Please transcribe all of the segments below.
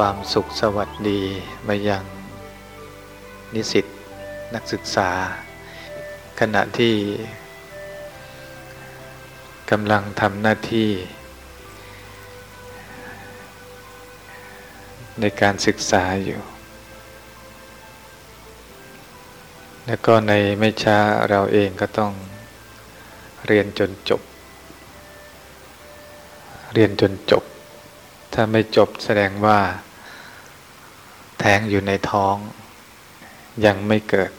ความสุขสวัสดีมายังนิสิตนักศึกษา ขณะที่กำลังทำหน้าที่ ในการศึกษาอยู่ แล้วก็ในไม่ช้าเราเองก็ต้องเรียนจนจบ เรียนจนจบ ถ้าไม่จบแสดงว่า ท้งอยู่ในท้อง ยังไม่เกิด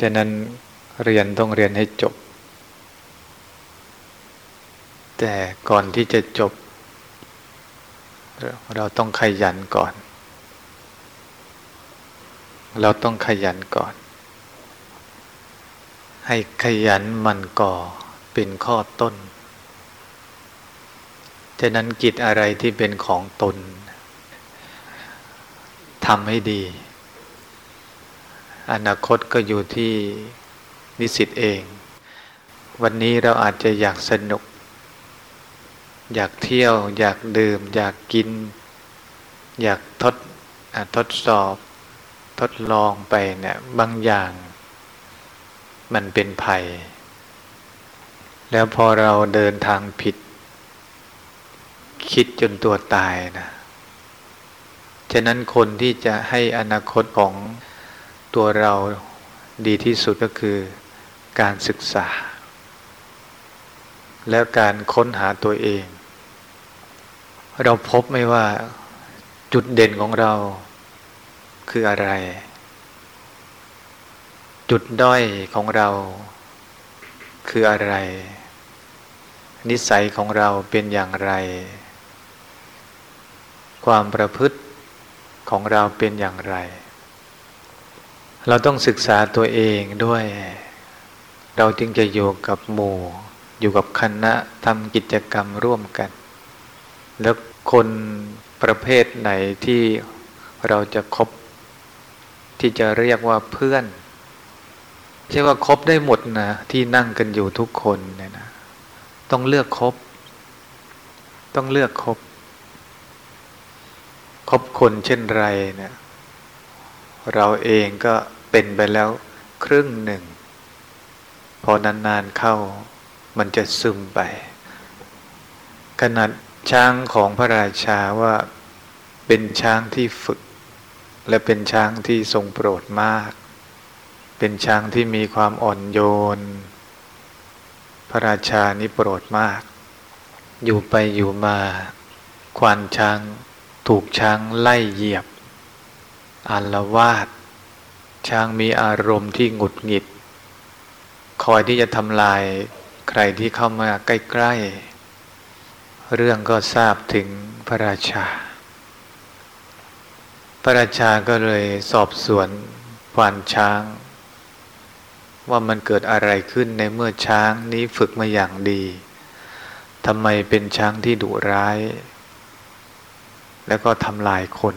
ฉะนั้นเรียนต้องเรียนให้จบ แต่ก่อนที่จะจบ เราต้องขยันก่อน เราต้องขยันก่อน ให้ขยันมันก่อเป็นข้อต้น ฉะนั้นกิจอะไรที่เป็นของตน ทำให้ดี อนาคตก็อยู่ที่นิสิตเอง วันนี้เราอาจจะอยากสนุก อยากเที่ยว อยากดื่ม อยากกิน อยากทดทดสอบ ทดลองไปเนี่ยบางอย่างมันเป็นภัย แล้วพอเราเดินทางผิด คิดจนตัวตายนะ ฉะนั้นคนที่จะให้อนาคตของตัวเราดีที่สุดก็คือการศึกษา แล้วการค้นหาตัวเอง เราพบไม่ว่าจุดเด่นของเราคืออะไร จุดด้อยของเราคืออะไร นิสัยของเราเป็นอย่างไร ความประพฤติ ของเราเป็นอย่างไร เราต้องศึกษาตัวเองด้วย เราจึงจะอยู่กับหมู่ อยู่กับคณะทำกิจกรรมร่วมกัน แล้วคนประเภทไหนที่เราจะคบ ที่จะเรียกว่าเพื่อนใช่ว่าคบได้หมดนะที่นั่งกันอยู่ทุกคนเนี่ยนะ ต้องเลือกคบ ต้องเลือกคบ คบคนเช่นไรเนี่ยเราเองก็เป็นไปแล้วครึ่งหนึ่ง พอนานๆเข้ามันจะซึมไป ขนาดช้างของพระราชาว่าเป็นช้างที่ฝึก และเป็นช้างที่ทรงโปรดมาก เป็นช้างที่มีความอ่อนโยน พระราชานี้โปรดมาก อยู่ไปอยู่มา ควานช้าง ถูกช้างไล่เหยียบอารวาดช้างมีอารมณ์ที่หงุดหงิด คอยที่จะทำลายใครที่เข้ามาใกล้ ๆ เรื่องก็ทราบถึงพระราชา พระราชาก็เลยสอบสวนควานช้าง ว่ามันเกิดอะไรขึ้นในเมื่อช้างนี้ฝึกมาอย่างดีทำไมเป็นช้างที่ดุร้าย แล้วก็ทำลายคน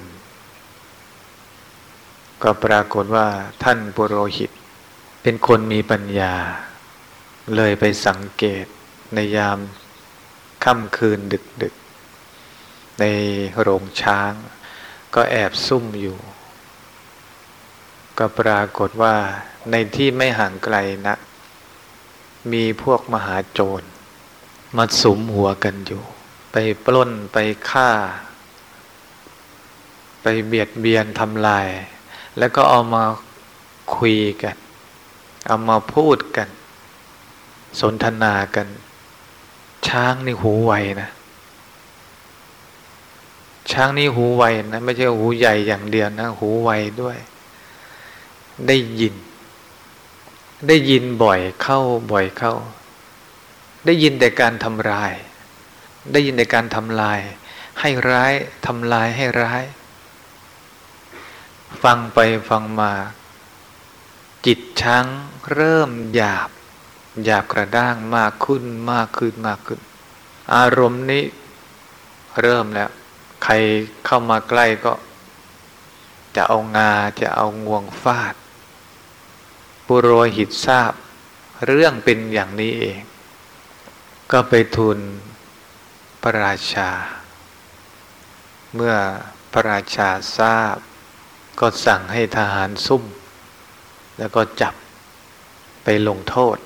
ก็ปรากฏว่าท่านปุโรหิต เป็นคนมีปัญญา เลยไปสังเกตในยามค่ำคืนดึกดึกในโรงช้าง ก็แอบซุ่มอยู่ ก็ปรากฏว่าในที่ไม่ห่างไกลนะมีพวกมหาโจรมาสุมหัวกันอยู่ ไปปล้นไปฆ่า ไปเบียดเบียนทำลาย แล้วก็เอามาคุยกัน เอามาพูดกัน สนทนากัน ช้างนี่หูไวนะ ช้างนี่หูไวนะ ไม่ใช่หูใหญ่อย่างเดียวนะ หูไวด้วย ได้ยิน ได้ยินบ่อยเข้าบ่อยเข้า ได้ยินแต่การทำลาย ได้ยินแต่การทำลาย ให้ร้ายทำลายให้ร้าย ฟังไปฟังมา จิตช้างเริ่มหยาบ หยาบกระด้างมากขึ้นมากขึ้นมากขึ้น อารมณ์นี้เริ่มแล้ว ใครเข้ามาใกล้ก็ จะเอางาจะเอางวงฟาด ปุโรหิตทราบ เรื่องเป็นอย่างนี้เอง ก็ไปทูลพระราชา เมื่อพระราชาทราบ ก็สั่งให้ทหารซุ่ม แล้วก็จับไปลงโทษ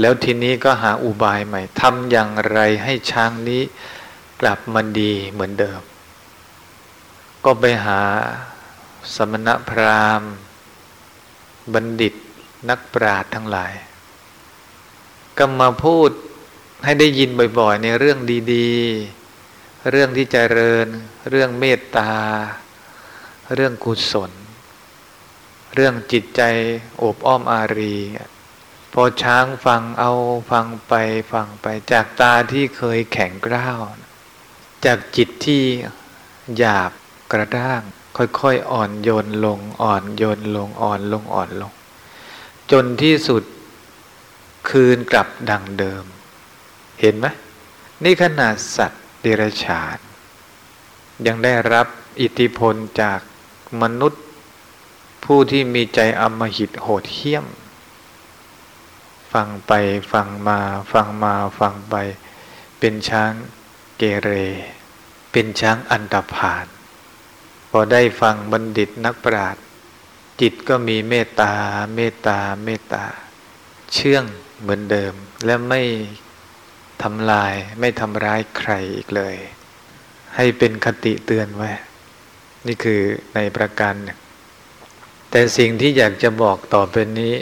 แล้วทีนี้ก็หาอุบายใหม่ทำอย่างไรให้ช้างนี้กลับมาดีเหมือนเดิม ก็ไปหาสมณพราหมณ์ บัณฑิตนักปราชญ์ทั้งหลาย ก็มาพูดให้ได้ยินบ่อยๆ ในเรื่องดีๆ เรื่องที่เจริญ เรื่องเมตตา เรื่องกุศล เรื่องจิตใจโอบอ้อมอารี พอช้างฟังเอาฟังไปฟังไปจากตาที่เคยแข็งกร้าว จากจิตที่หยาบกระด้าง ค่อยๆ อ่อนโยนลงอ่อนโยนลงอ่อนลงอ่อนลง จนที่สุดคืนกลับดังเดิม เห็นไหมนี่ขนาดสัตว์เดรัจฉาน ยังได้รับอิทธิพลจาก มนุษย์ผู้ที่มีใจอมหิตโหดเหี้ยม ฟังไปฟังมาฟังมาฟังไป เป็นช้างเกเร เป็นช้างอันตรพาน พอได้ฟังบัณฑิตนักปราชญ์จิตก็มีเมตตาเมตตาเมตตา เชื่องเหมือนเดิมและไม่ทำลายไม่ทำร้ายใครอีกเลย ให้เป็นคติเตือนไว้ นี่คือในประการหนึ่งแต่สิ่งที่อยากจะบอกต่อไปนี้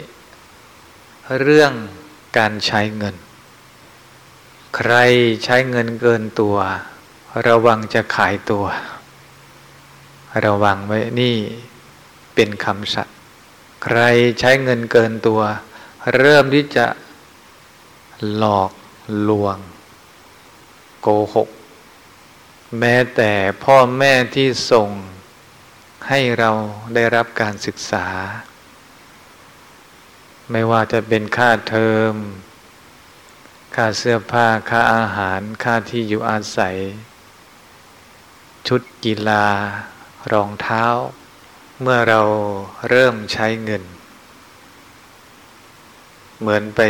เรื่องการใช้เงิน ใครใช้เงินเกินตัว ระวังจะขายตัว ระวังไว้นี่เป็นคำสัตย์ใครใช้เงินเกินตัว เริ่มที่จะหลอกลวง โกหก แม้แต่พ่อแม่ที่ส่งให้เราได้รับการศึกษา ไม่ว่าจะเป็นค่าเทอม ค่าเสื้อผ้า ค่าอาหาร ค่าที่อยู่อาศัย ชุดกีฬา รองเท้า เมื่อเราเริ่มใช้เงิน เหมือนไป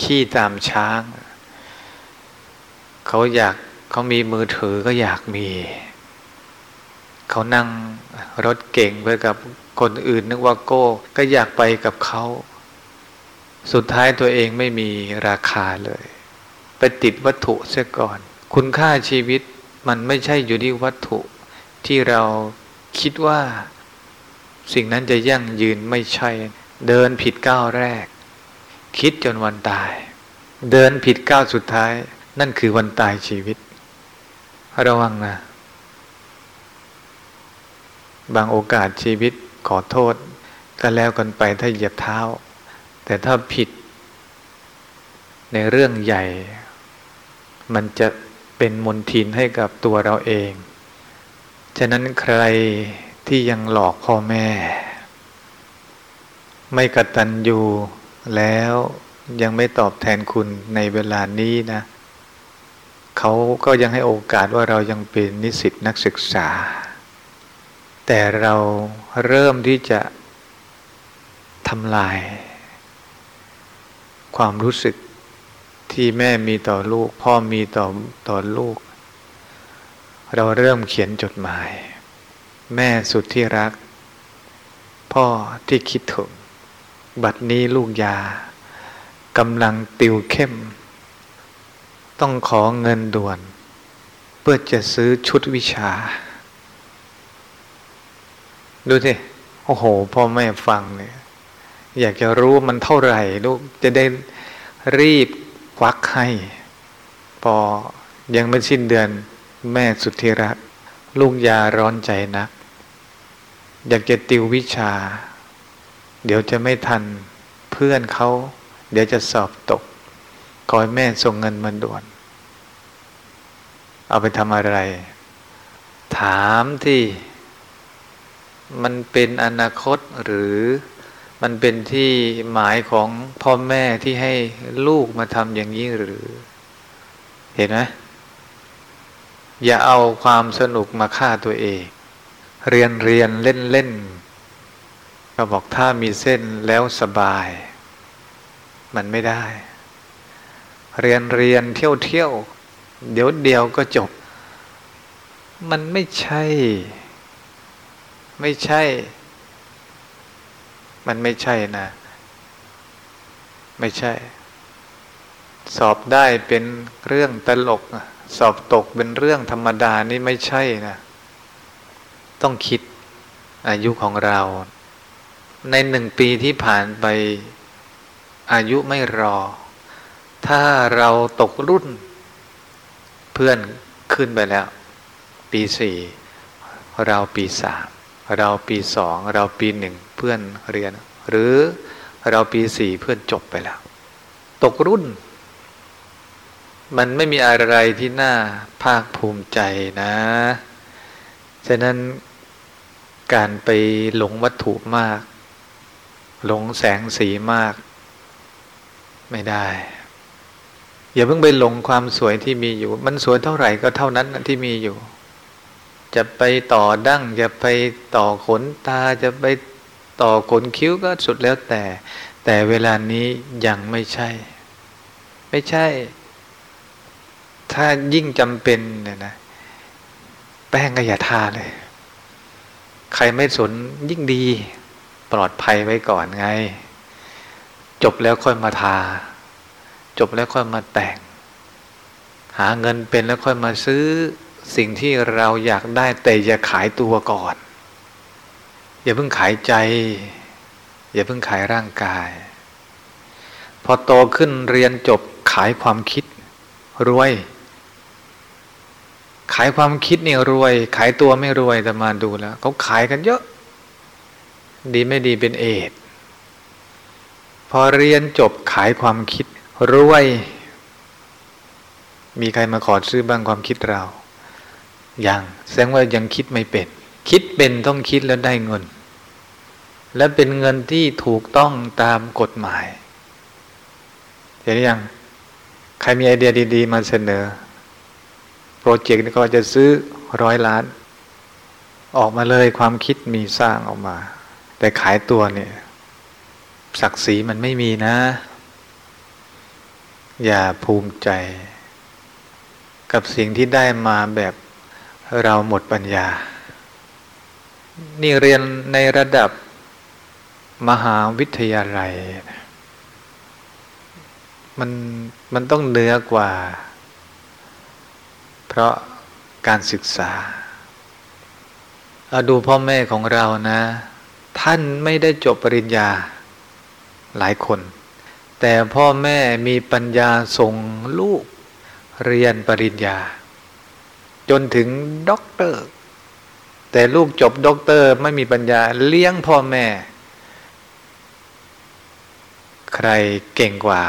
ขี้ตามช้าง เขาอยาก เขามีมือถือก็อยากมี เขานั่งรถเก่งไปกับคนอื่นนึกว่าโก้ ก็อยากไปกับเขา สุดท้ายตัวเองไม่มีราคาเลย ไปติดวัตถุเสียก่อน คุณค่าชีวิตมันไม่ใช่อยู่ที่วัตถุ ที่เราคิดว่า สิ่งนั้นจะยั่งยืนไม่ใช่ เดินผิดก้าวแรก คิดจนวันตาย เดินผิดก้าวสุดท้าย นั่นคือวันตายชีวิต ระวังนะ บางโอกาสชีวิตขอโทษก็แล้วกันไปถ้าเหยียบเท้า แต่ถ้าผิด ในเรื่องใหญ่ มันจะเป็นมนทินให้กับตัวเราเอง ฉะนั้นใครที่ยังหลอกพ่อแม่ ไม่กตัญญูแล้วยังไม่ตอบแทนคุณในเวลานี้นะ เขาก็ยังให้โอกาสว่าเรายังเป็นนิสิตนักศึกษา แต่เราเริ่มที่จะทำลาย ความรู้สึกที่แม่มีต่อลูก พ่อมีต่อต่อลูก เราเริ่มเขียนจดหมาย แม่สุดที่รัก พ่อที่คิดถึง บัดนี้ลูกยากำลังติวเข้ม ต้องขอเงินด่วน เพื่อจะซื้อชุดวิชา ดูสิโอ้โห พ่อแม่ฟังเนี่ย อยากจะรู้มันเท่าไหร่ลูกจะได้รีบควักให้ พอยังไม่สิ้นเดือนแม่สุดที่รัก ลูกยาร้อนใจนัก อยากจะติววิชา เดี๋ยวจะไม่ทันเพื่อนเขา เดี๋ยวจะสอบตก ขอให้แม่ส่งเงินมาด่วน เอาไปทำอะไร ถามที่มันเป็นอนาคตหรือมันเป็นที่หมายของพ่อแม่ที่ให้ลูกมาทำอย่างนี้หรือ เห็นไหมอย่าเอาความสนุกมาฆ่าตัวเอง เรียนเรียนเล่นเล่นก็บอกถ้ามีเส้นแล้วสบาย มันไม่ได้ เรียนเรียนเที่ยวเที่ยวเดี๋ยวเดียวก็จบ มันไม่ใช่ ไม่ใช่ มันไม่ใช่นะ ไม่ใช่ สอบได้เป็นเรื่องตลก สอบตกเป็นเรื่องธรรมดานี่ไม่ใช่นะ ต้องคิดอายุของเรา ในหนึ่งปีที่ผ่านไปอายุไม่รอ ถ้าเราตกรุ่น เพื่อนขึ้นไปแล้ว ปีสี่เราปีสามเราปีสองเราปีหนึ่งเพื่อนเรียน หรือเราปีสี่เพื่อนจบไปแล้ว ตกรุ่น มันไม่มีอะไรที่น่าภาคภูมิใจนะฉะนั้นการไปหลงวัตถุมาก หลงแสงสีมาก ไม่ได้ อย่าเพิ่งไปหลงความสวยที่มีอยู่ มันสวยเท่าไหร่ก็เท่านั้นที่มีอยู่ จะไปต่อดั้งจะไปต่อขนตาจะไปต่อขนคิ้วก็สุดแล้วแต่ แต่เวลานี้ยังไม่ใช่ ไม่ใช่ ถ้ายิ่งจำเป็นเนี่ยนะ แป้งก็อย่าทาเลย ใครไม่สนยิ่งดี ปลอดภัยไว้ก่อนไง จบแล้วค่อยมาทา จบแล้วค่อยมาแต่ง หาเงินเป็นแล้วค่อยมาซื้อสิ่งที่เราอยากได้แต่อย่าขายตัวก่อน อย่าเพิ่งขายใจ อย่าเพิ่งขายร่างกาย พอโตขึ้นเรียนจบขายความคิดรวย ขายความคิดเนี่ยรวย ขายตัวไม่รวยแต่มาดูแล้วเขาขายกันเยอะ ดีไม่ดีเป็นเอดพอเรียนจบขายความคิด รวย มีใครมาขอซื้อบ้างความคิดเรา ยังแสดงว่ายังคิดไม่เป็น คิดเป็นต้องคิดแล้วได้เงิน และเป็นเงินที่ถูกต้องตามกฎหมาย เห็นยัง ใครมีไอเดียดี ๆ มาเสนอ โปรเจกต์นี้ก็จะซื้อร้อยล้าน ออกมาเลยความคิดมีสร้างออกมา แต่ขายตัวเนี่ยศักดิ์ศรีมันไม่มีนะ อย่าภูมิใจ กับสิ่งที่ได้มาแบบเราหมดปัญญา นี่เรียนในระดับมหาวิทยาลัย มันมันต้องเหนือกว่า เพราะการศึกษาเอาดูพ่อแม่ของเรานะ ท่านไม่ได้จบปริญญาหลายคน แต่พ่อแม่มีปัญญาส่งลูกเรียนปริญญา จนถึงด็อกเตอร์ แต่ลูกจบด็อกเตอร์ไม่มีปัญญาเลี้ยงพ่อแม่ ใครเก่งกว่า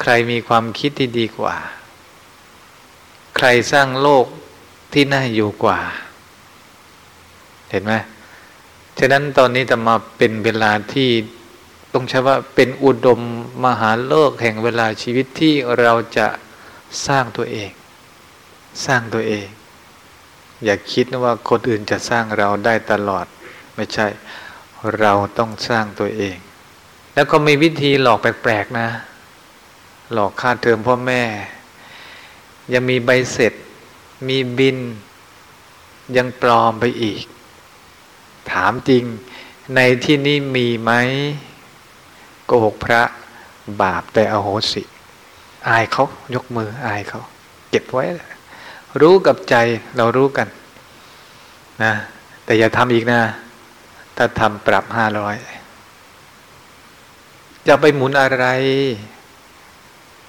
ใครมีความคิดที่ดีกว่า ใครสร้างโลกที่น่าอยู่กว่า เห็นไหมฉะนั้นตอนนี้จะมาเป็นเวลาที่ ต้องใช้ว่าเป็นอุดมมหาโลกแห่งเวลาชีวิตที่เราจะสร้างตัวเอง สร้างตัวเอง อย่าคิดนะว่าคนอื่นจะสร้างเราได้ตลอด ไม่ใช่ เราต้องสร้างตัวเอง แล้วก็มีวิธีหลอกแปลกๆนะ หลอกค่าเทอมพ่อแม่ ยังมีใบเสร็จ มีบิน ยังปลอมไปอีก ถามจริงในที่นี้มีไหม โกหกพระบาปแต่อโหสิ อายเขายกมืออายเขาเก็บไว้ รู้กับใจเรารู้กันนะแต่อย่าทำอีกนะ ถ้าทำปรับห้าร้อยจะไปหมุนอะไร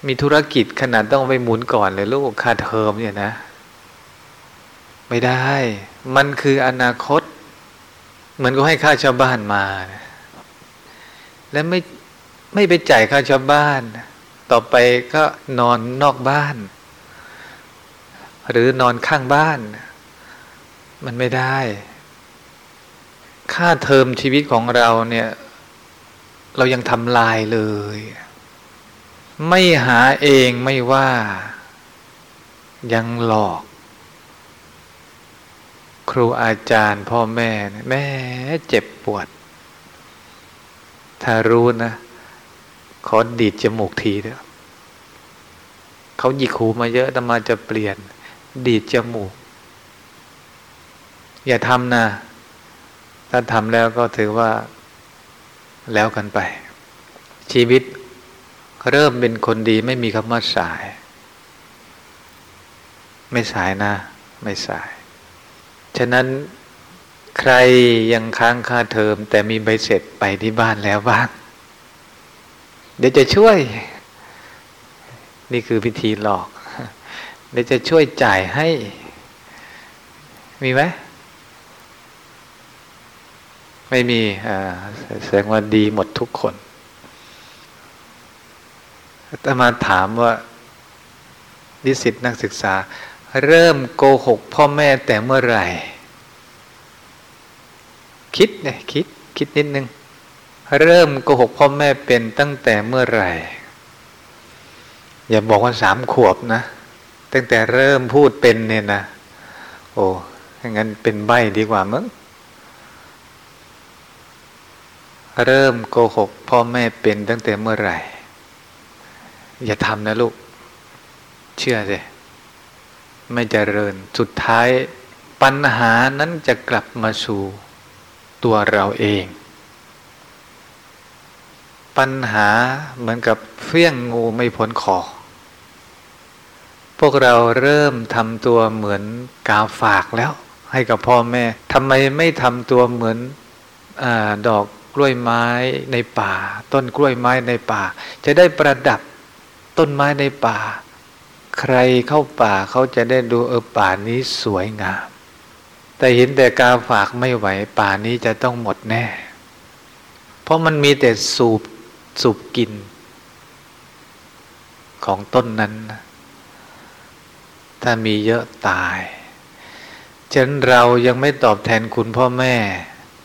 มีธุรกิจขนาดต้องไปหมุนก่อนเลยลูกค่าเทอมเนี่ยนะ ไม่ได้ มันคืออนาคต เหมือนก็ให้ค่าชาวบ้านมา แล้วไม่ ไม่ไปจ่ายค่าชาวบ้าน ต่อไปก็นอนนอกบ้าน หรือนอนข้างบ้าน มันไม่ได้ ค่าเทอมชีวิตของเราเนี่ย เรายังทำลายเลย ไม่หาเองไม่ว่า ยังหลอก ครูอาจารย์พ่อแม่แม่เจ็บปวด ถ้ารู้นะ ขอดีดจมูกทีเถอะเขาหยิกหูมาเยอะแต่มาจะเปลี่ยน ดีดจมูก อย่าทำนะ ถ้าทำแล้วก็ถือว่าแล้วกันไป ชีวิตเริ่มเป็นคนดีไม่มีคำว่าสาย ไม่สายนะ ไม่สาย ฉะนั้นใครยังค้างค่าเทอม แต่มีใบเสร็จไปที่บ้านแล้วบ้าง เดี๋ยวจะช่วย นี่คือวิธีหลอกเดี๋ยวจะช่วยจ่ายให้ มีไหมไม่มีแสดงว่าดีหมดทุกคนแต่มาถามว่านิสิตนักศึกษา เริ่มโกหกพ่อแม่แต่เมื่อไหร่ คิดเนี่ยคิด คิดนิดนึง เริ่มโกหกพ่อแม่เป็นตั้งแต่เมื่อไหร่ อย่าบอกว่าสามขวบนะ ตั้งแต่เริ่มพูดเป็นเนี่ยนะ โอ้งั้นเป็นใบดีกว่ามั้งเริ่มโกหกพ่อแม่เป็นตั้งแต่เมื่อไหร่ อย่าทำนะลูก เชื่อสิไม่เจริญสุดท้ายปัญหานั้นจะกลับมาสู่ตัวเราเอง ปัญหาเหมือนกับเฟี้ยงงูไม่พ้นคอ พวกเราเริ่มทำตัวเหมือนกาฝากแล้ว ให้กับพ่อแม่ทำไมไม่ทำตัวเหมือนอดอกกล้วยไม้ในป่า ต้นกล้วยไม้ในป่า จะได้ประดับต้นไม้ในป่า ใครเข้าป่าเขาจะได้ดูเออป่านี้สวยงาม แต่เห็นแต่กาฝากไม่ไหวป่านี้จะต้องหมดแน่ เพราะมันมีแต่สูบ สูบกิน ของต้นนั้นถ้ามีเยอะตายฉะนั้นเรายังไม่ตอบแทนคุณพ่อแม่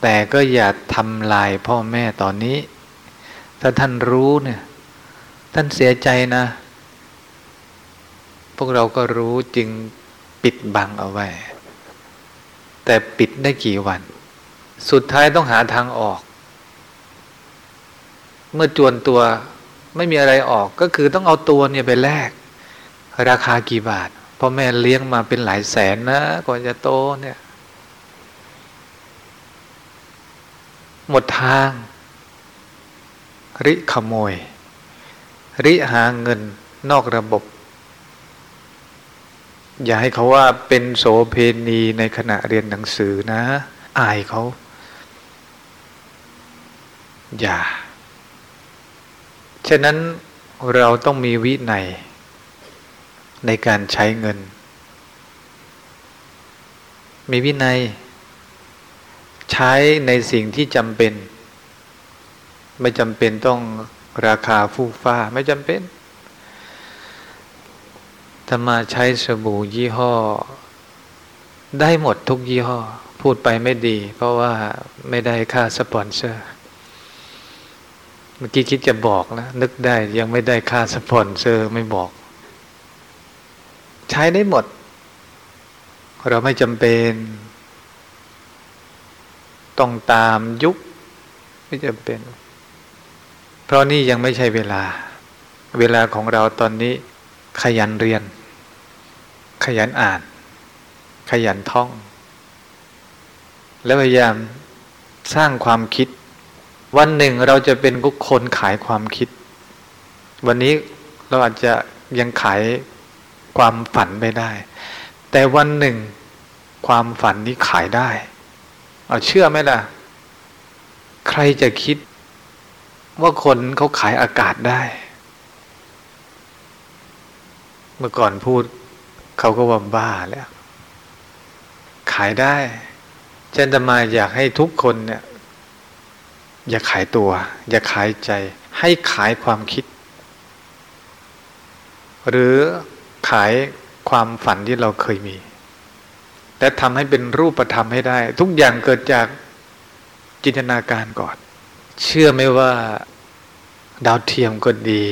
แต่ก็อย่าทำลายพ่อแม่ตอนนี้ ถ้าท่านรู้เนี่ย ท่านเสียใจนะ พวกเราก็รู้จึงปิดบังเอาไว้ แต่ปิดได้กี่วัน สุดท้ายต้องหาทางออก เมื่อจวนตัวไม่มีอะไรออกก็คือต้องเอาตัวเนี่ยไปแลกราคากี่บาทพ่อแม่เลี้ยงมาเป็นหลายแสนนะก่อนจะโตเนี่ย หมดทาง ริขโมย ริหาเงินนอกระบบ อย่าให้เขาว่าเป็นโสเพณีในขณะเรียนหนังสือนะ อายเขา อย่า ฉะนั้นเราต้องมีวินัยในการใช้เงิน มีวินัย ใช้ในสิ่งที่จำเป็น ไม่จำเป็นต้องราคาฟู่ฟ่าไม่จำเป็นถ้ามาใช้สบู่ยี่ห้อ ได้หมดทุกยี่ห้อ พูดไปไม่ดี เพราะว่าไม่ได้ค่าสปอนเซอร์ เมื่อกี้คิดจะบอกนะนึกได้ยังไม่ได้ค่าสปอนเซอร์ไม่บอก ใช้ได้หมด เราไม่จำเป็น ต้องตามยุค ไม่จำเป็น เพราะนี่ยังไม่ใช่เวลา เวลาของเราตอนนี้ ขยันเรียน ขยันอ่าน ขยันท่อง แล้วพยายามสร้างความคิด วันหนึ่งเราจะเป็นกุคนขายความคิด วันนี้เราอาจจะยังขายความฝันไม่ได้ แต่วันหนึ่งความฝันนี้ขายได้ เอาเชื่อไหมล่ะ ใครจะคิด ว่าคนเขาขายอากาศได้ เมื่อก่อนพูดเขาก็ว่าบ้าแล้ว ขายได้ฉันจะมาอยากให้ทุกคนเนี่ย อย่าขายตัว อย่าขายใจ ให้ขายความคิด หรือขายความฝันที่เราเคยมี และทำให้เป็นรูปธรรมให้ได้ ทุกอย่างเกิดจากจินตนาการก่อน เชื่อไหมว่าดาวเทียมก็ดี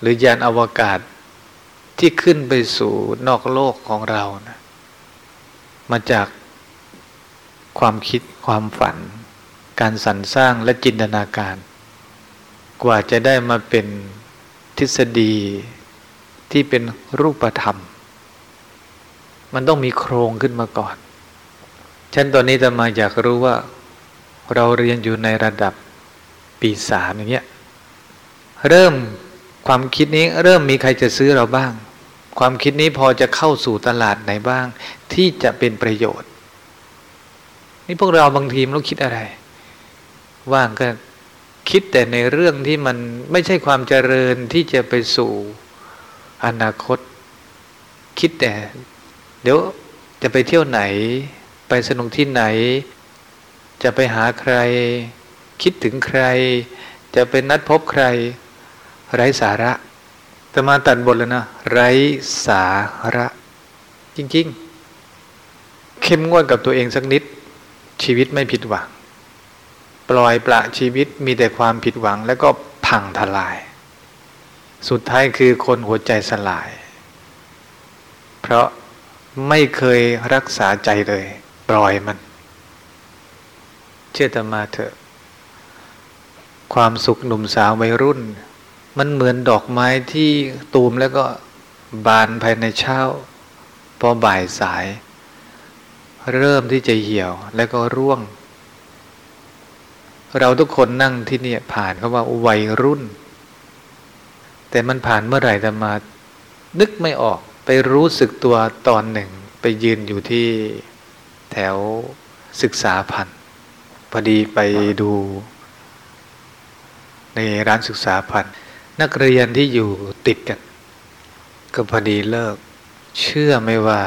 หรือยานอวกาศที่ขึ้นไปสู่นอกโลกของเรานะมาจากความคิดความฝัน การสรรสร้างและจินตนาการ กว่าจะได้มาเป็นทฤษฎีที่เป็นรูปธรรม มันต้องมีโครงขึ้นมาก่อน ฉันตอนนี้จะมาอยากรู้ว่า เราเรียนอยู่ในระดับปีสามอย่างเงี้ยเริ่มความคิดนี้เริ่มมีใครจะซื้อเราบ้าง ความคิดนี้พอจะเข้าสู่ตลาดไหนบ้าง ที่จะเป็นประโยชน์ นี่พวกเราบางทีมเราคิดอะไร ว่างก็คิดแต่ในเรื่องที่มันไม่ใช่ความเจริญที่จะไปสู่อนาคต คิดแต่ เดี๋ยวจะไปเที่ยวไหน ไปสนุกที่ไหน จะไปหาใคร คิดถึงใคร จะเป็นนัดพบใคร ไร้สาระแต่มาตัดบทแล้วนะ ไร้สาระ จริง ๆ เข้มงวดกับตัวเองสักนิด ชีวิตไม่ผิดหวัง ปล่อยประชีวิตมีแต่ความผิดหวัง แล้วก็พังทลาย สุดท้ายคือคนหัวใจสลาย เพราะไม่เคยรักษาใจเลย ปล่อยมัน เชื่อตมาเถอะ ความสุขหนุ่มสาววัยรุ่น มันเหมือนดอกไม้ที่ตูมแล้วก็บานภายในเช้า พอบ่ายสาย เริ่มที่จะเหี่ยวแล้วก็ร่วง เราทุกคนนั่งที่นี่ผ่านเขาว่าวัยรุ่น แต่มันผ่านเมื่อไหร่แต่มา นึกไม่ออกไปรู้สึกตัวตอนหนึ่ง ไปยืนอยู่ที่แถวศึกษาพันธ์พอดีไปดู ในร้านศึกษาพันธ์นักเรียนที่อยู่ติดกัน ก็พอดีเลิก เชื่อไม่ว่า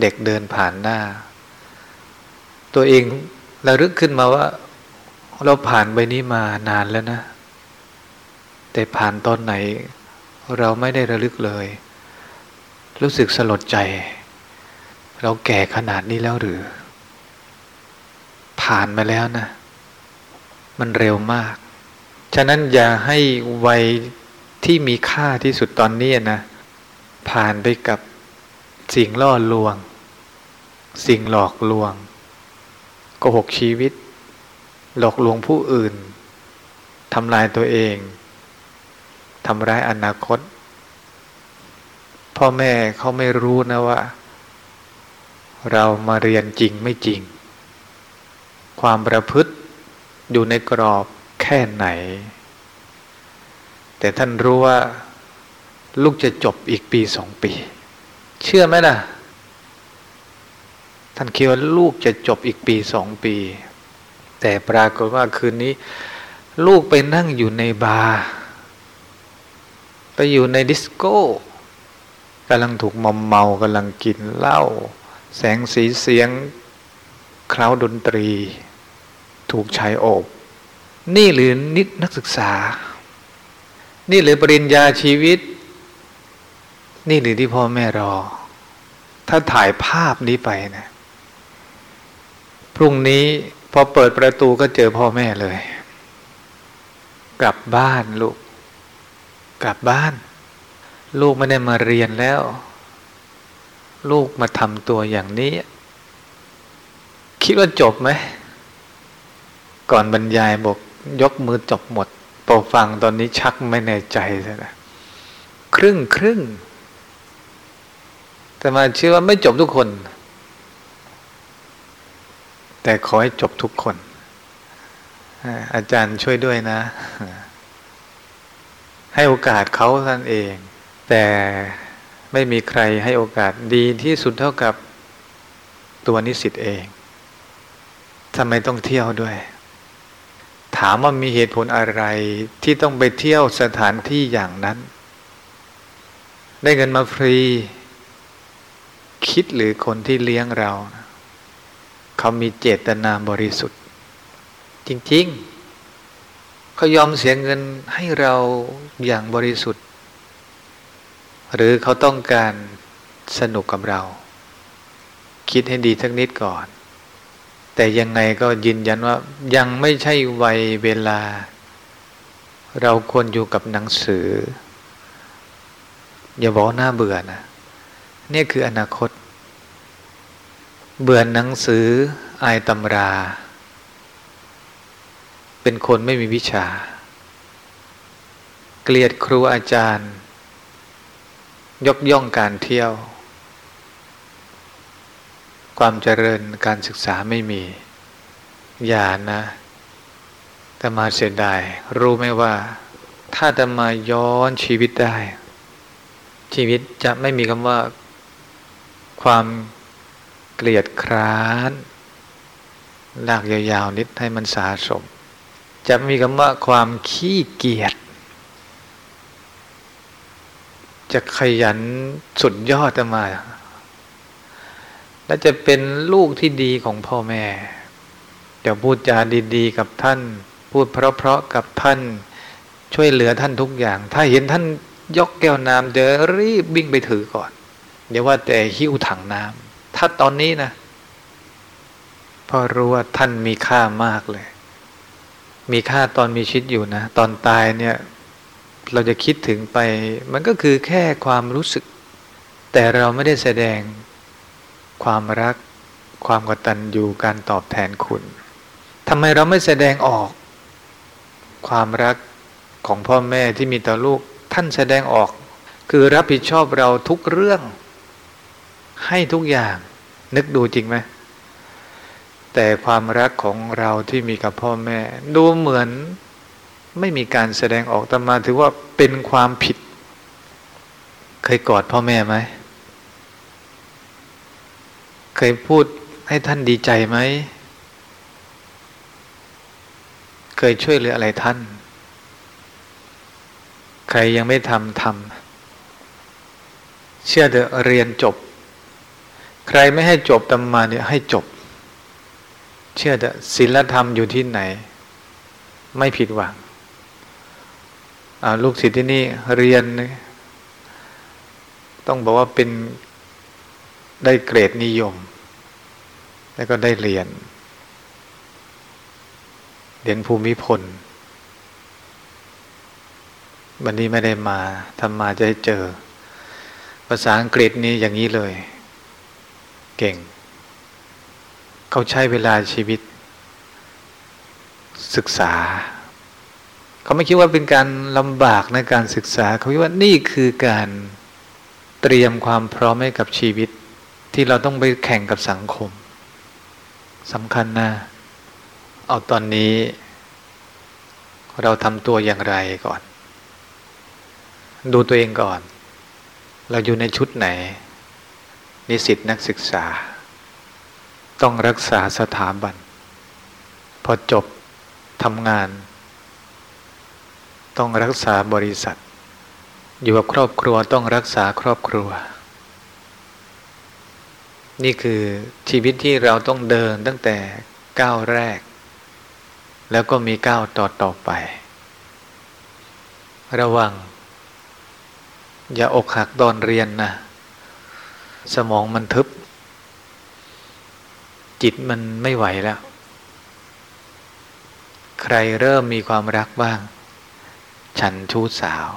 เด็กเดินผ่านหน้า ตัวเองระลึกขึ้นมาว่า เราผ่านไปนี้มานานแล้วนะ แต่ผ่านตอนไหน เราไม่ได้ระลึกเลย รู้สึกสลดใจ เราแก่ขนาดนี้แล้วหรือ ผ่านมาแล้วนะ มันเร็วมาก ฉะนั้นอย่าให้วัยที่มีค่าที่สุดตอนนี้นะ ผ่านไปกับสิ่งล่อลวง สิ่งหลอกลวงโกหกชีวิต หลอกลวงผู้อื่นทำลายตัวเองทำร้ายอนาคต พ่อแม่เขาไม่รู้นะว่า เรามาเรียนจริงไม่จริง ความประพฤติอยู่ในกรอบแค่ไหน แต่ท่านรู้ว่า ลูกจะจบอีกปีสองปี เชื่อไหมล่ะ ท่านคิดว่าลูกจะจบอีกปีสองปี แต่ปรากฏว่าคืนนี้ ลูกไปนั่งอยู่ในบาร์ไปอยู่ในดิสโก้กำลังถูกมอมเมากำลังกินเหล้าแสงสีเสียงคราวดนตรี ถูกชายโอบ นี่หรือนิดนักศึกษา นี่หรือปริญญาชีวิต นี่หรือที่พ่อแม่รอ ถ้าถ่ายภาพนี้ไปนะ พรุ่งนี้ พอเปิดประตูก็เจอพ่อแม่เลย กลับบ้านลูก กลับบ้าน ลูกไม่ได้มาเรียนแล้ว ลูกมาทำตัวอย่างนี้ คิดว่าจบไหม ก่อนบรรยายบอกยกมือจบหมดพอฟังตอนนี้ชักไม่แน่ใจเลยนะครึ่งครึ่งแต่มาเชื่อว่าไม่จบทุกคน แต่ขอให้จบทุกคน อาจารย์ช่วยด้วยนะ ให้โอกาสเขาท่านเอง แต่ไม่มีใครให้โอกาสดีที่สุดเท่ากับตัวนิสิตเองทำไมต้องเที่ยวด้วย ถามว่ามีเหตุผลอะไรที่ต้องไปเที่ยวสถานที่อย่างนั้น ได้เงินมาฟรี คิดหรือคนที่เลี้ยงเรา เขามีเจตนาบริสุทธิ์ จริงๆ เขายอมเสียเงินให้เราอย่างบริสุทธิ์ หรือเขาต้องการสนุกกับเรา คิดให้ดีสักนิดก่อน แต่ยังไงก็ยืนยันว่ายังไม่ใช่วัยเวลา เราควรอยู่กับหนังสือ อย่าบอกหน้าเบื่อนะนี่คืออนาคต เบื่อหนังสืออายตำรา เป็นคนไม่มีวิชา เกลียดครูอาจารย์ ยกย่องการเที่ยว ความเจริญการศึกษาไม่มี อย่านะ แต่มาเสียดาย รู้ไหมว่า ถ้าจะมาย้อนชีวิตได้ ชีวิตจะไม่มีคำว่าความ เกลียดคร้านลากยาวๆนิดให้มันสาสม จะมีคำว่าความขี้เกียจจะขยันสุดยอดมา และจะเป็นลูกที่ดีของพ่อแม่ จะพูดจาดีๆกับท่าน พูดเพราะๆกับท่าน ช่วยเหลือท่านทุกอย่าง ถ้าเห็นท่านยกแก้วน้ำจะรีบวิ่งไปถือก่อน เดี๋ยวว่าแต่หิ้วถังน้ำ ถ้าตอนนี้นะพราะรู้ว่าท่านมีค่ามากเลย มีค่าตอนมีชีวิตอยู่นะ ตอนตายเนี่ย เราจะคิดถึงไป มันก็คือแค่ความรู้สึก แต่เราไม่ได้แสดงความรัก ความกตัญญูการตอบแทนคุณทำไมเราไม่แสดงออก ความรักของพ่อแม่ที่มีต่อลูก ท่านแสดงออก คือรับผิดชอบเราทุกเรื่อง ให้ทุกอย่าง นึกดูจริงไหมแต่ความรักของเราที่มีกับพ่อแม่ ดูเหมือนไม่มีการแสดงออกต่มาถือว่าเป็นความผิด เคยกอดพ่อแม่ไหม เคยพูดให้ท่านดีใจไหม เคยช่วยเหลืออะไรท่าน ใครยังไม่ทำทำเชื่อเถอะเรียนจบ ใครไม่ให้จบตำมาเนี่ยให้จบ เชื่อเถอะศีลธรรมอยู่ที่ไหน ไม่ผิดหวังลูกศิษย์ที่นี่เรียน ต้องบอกว่าเป็นได้เกรดนิยม แล้วก็ได้เรียน เรียนภูมิพล วันนี้ไม่ได้มาทำมาจะให้เจอ ภาษาอังกฤษนี้อย่างนี้เลย เก่ง เขาใช้เวลาชีวิต ศึกษา เขาไม่คิดว่าเป็นการลำบากในการศึกษา เขาคิดว่านี่คือการเตรียมความพร้อมให้กับชีวิต ที่เราต้องไปแข่งกับสังคมสำคัญนะเอาตอนนี้ เราทำตัวอย่างไรก่อน ดูตัวเองก่อน เราอยู่ในชุดไหน นิสิตนักศึกษา ต้องรักษาสถาบัน พอจบทำงาน ต้องรักษาบริษัท อยู่กับครอบครัวต้องรักษาครอบครัว นี่คือชีวิตที่เราต้องเดินตั้งแต่ก้าวแรก แล้วก็มีก้าวต่อต่อไป ระวัง อย่าอกหักตอนเรียนนะ สมองมันทึบ จิตมันไม่ไหวแล้ว ใครเริ่มมีความรักบ้าง ฉันชู้สาว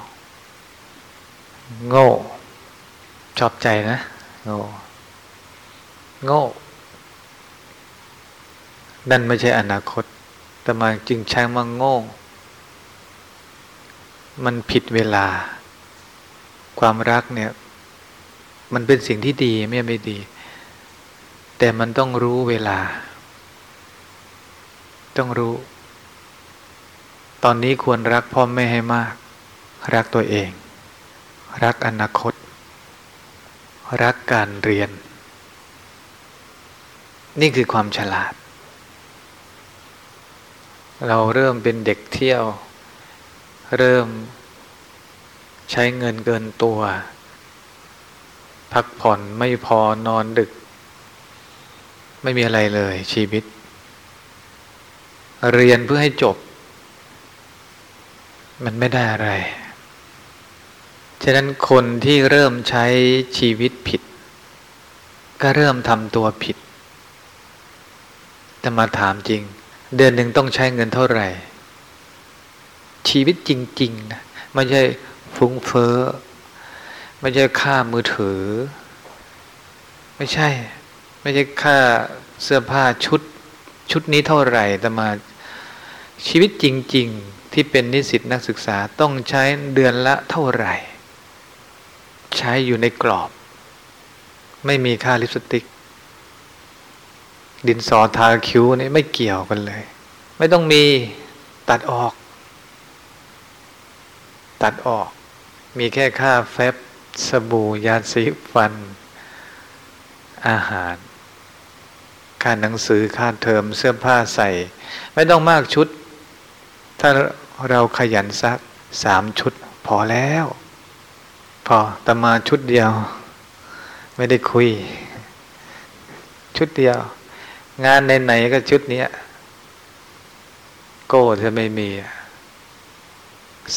โง่ ชอบใจนะ โง่ โง่ นั่นไม่ใช่อนาคต แต่มาจึงใช้มาโง่ มันผิดเวลา ความรักเนี่ย มันเป็นสิ่งที่ดีไม่ไม่ดี แต่มันต้องรู้เวลา ต้องรู้ ตอนนี้ควรรักพ่อแม่ให้มาก รักตัวเอง รักอนาคต รักการเรียน นี่คือความฉลาด เราเริ่มเป็นเด็กเที่ยว เริ่มใช้เงินเกินตัว พักผ่อนไม่พอนอนดึก ไม่มีอะไรเลย ชีวิต เรียนเพื่อให้จบ มันไม่ได้อะไร ฉะนั้นคนที่เริ่มใช้ชีวิตผิด ก็เริ่มทำตัวผิด แต่มาถามจริง เดือนหนึ่งต้องใช้เงินเท่าไหร่ ชีวิตจริง ๆ นะ ไม่ใช่ฟุ้งเฟ้อ ไม่ใช่ค่ามือถือ ไม่ใช่ ไม่ใช่ค่าเสื้อผ้าชุด ชุดนี้เท่าไหร่แต่มาชีวิตจริง ๆ ที่เป็นนิสิตนักศึกษาต้องใช้เดือนละเท่าไหร่ ใช้อยู่ในกรอบ ไม่มีค่าลิปสติก ดินสอทาคิ้วนี่ไม่เกี่ยวกันเลย ไม่ต้องมีตัดออก ตัดออก มีแค่ค่าแฟบ สบู่ยาสีฟัน อาหารค่าหนังสือค่าเทอมเสื้อผ้าใส่ ไม่ต้องมากชุด ถ้าเราขยันซักสามชุด พอแล้ว พอตมาชุดเดียว ไม่ได้คุย ชุดเดียว งานไหนๆก็ชุดนี้โก้จะไม่มี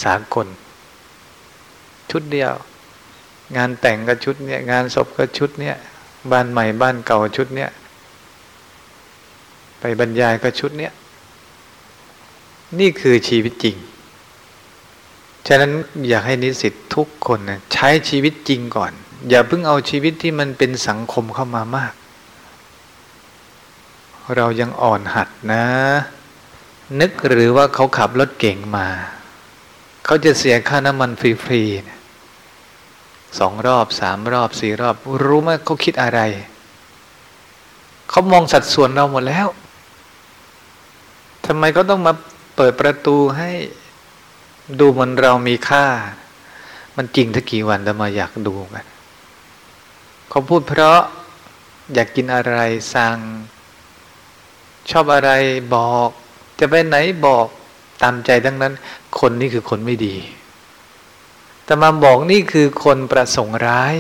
สากล ชุดเดียว งานแต่งก็ชุดเนี้ยงานศพก็ชุดเนี้ยบ้านใหม่บ้านเก่าชุดเนี้ยไปบรรยายก็ชุดเนี้ยนี่คือชีวิตจริง ฉะนั้นอยากให้นิสิตทุกคนนะใช้ชีวิตจริงก่อน อย่าเพิ่งเอาชีวิตที่มันเป็นสังคมเข้ามามาก เรายังอ่อนหัดนะ นึกหรือว่าเขาขับรถเก่งมา เขาจะเสียค่าน้ำมันฟรีๆ สองรอบสามรอบสี่รอบ รู้ไหมเขาคิดอะไร เขามองสัดส่วนเราหมดแล้วทำไมเขาต้องมาเปิดประตูให้ดูมันเรามีค่า มันจริงถ้ากี่วันจะมาอยากดูกันเขาพูดเพราะอยากกินอะไรสั่ง ชอบอะไรบอก จะไปไหนบอกตามใจทั้งนั้น คนนี้คือคนไม่ดี แต่มาบอกนี่คือคนประสงค์ร้าย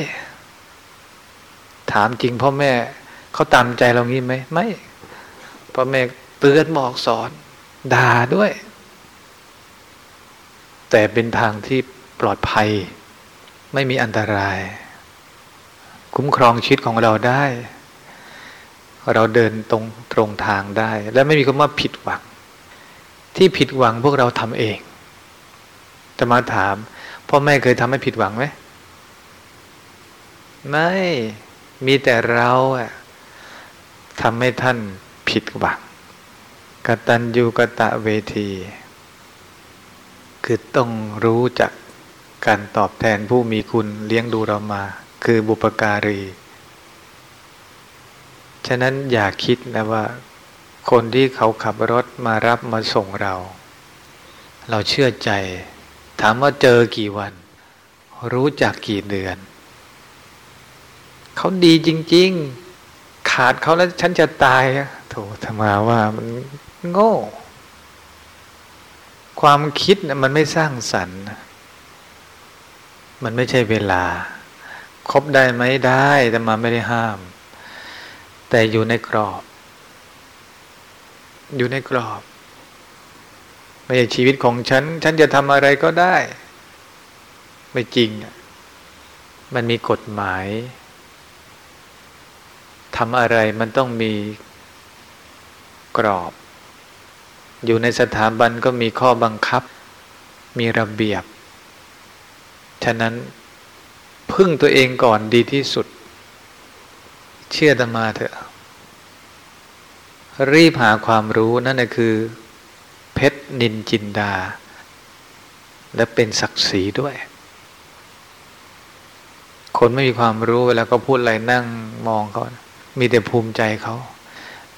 ถามจริงพ่อแม่เขาตามใจเรางี้ไหมไม่พ่อแม่เตือนบอกสอนด่าด้วย แต่เป็นทางที่ปลอดภัย ไม่มีอันตราย คุ้มครองชีวิตของเราได้ เราเดินตรงตรงทางได้ และไม่มีคำว่าผิดหวัง ที่ผิดหวังพวกเราทำเองจะมาถาม พ่อแม่เคยทำให้ผิดหวังไหมไม่ มีแต่เราอะทำให้ท่านผิดหวังกตัญญูกะตะเวที คือต้องรู้จักการตอบแทนผู้มีคุณเลี้ยงดูเรามา คือบุปการี ฉะนั้นอย่าคิดนะว่า คนที่เขาขับรถมารับมาส่งเรา เราเชื่อใจามว่าเจอกี่วัน รู้จักกี่เดือน เขาดีจริง ๆ ขาดเขาแล้วฉันจะตายโถธรรมาว่ามันโง่ ความคิดมันไม่สร้างสรรค์มันไม่ใช่เวลา ครบได้ไหมได้แต่มาไม่ได้ห้าม แต่อยู่ในกรอบ อยู่ในกรอบ ไม่ใช่ชีวิตของฉัน ฉันจะทำอะไรก็ได้ ไม่จริง มันมีกฎหมายทำอะไรมันต้องมีกรอบ อยู่ในสถาบันก็มีข้อบังคับ มีระเบียบ ฉะนั้นพึ่งตัวเองก่อนดีที่สุด เชื่อตมาเถอะ รีบหาความรู้นั่นคือ เพชรนินจินดา และเป็นศักดิ์ศรีด้วย คนไม่มีความรู้เวลาก็พูดอะไรนั่งมองเขา มีแต่ภูมิใจเขา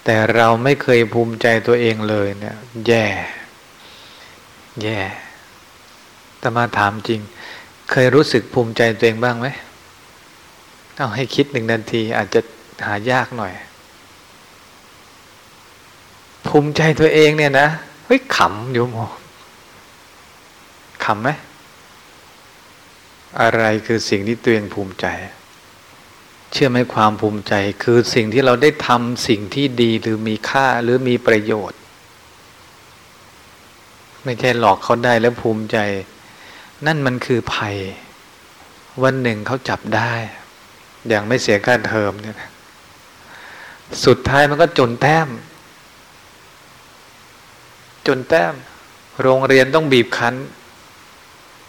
แต่เราไม่เคยภูมิใจตัวเองเลยเนี่ย แย่ แย่แต่มาถามจริง เคยรู้สึกภูมิใจตัวเองบ้างไหมเอาให้คิดหนึ่งนาทีอาจจะหายากหน่อย ภูมิใจตัวเองเนี่ยนะ เฮ้ยขำอยู่หมอขำไหมอะไรคือสิ่งที่ตัวเองภูมิใจ เชื่อไหมความภูมิใจ คือสิ่งที่เราได้ทำสิ่งที่ดีหรือมีค่าหรือมีประโยชน์ ไม่ใช่หลอกเขาได้แล้วภูมิใจ นั่นมันคือภัย วันหนึ่งเขาจับได้ อย่างไม่เสียค่าเทอมเนี่ยสุดท้ายมันก็จนแต้ม จนแต้ม โรงเรียนต้องบีบคั้น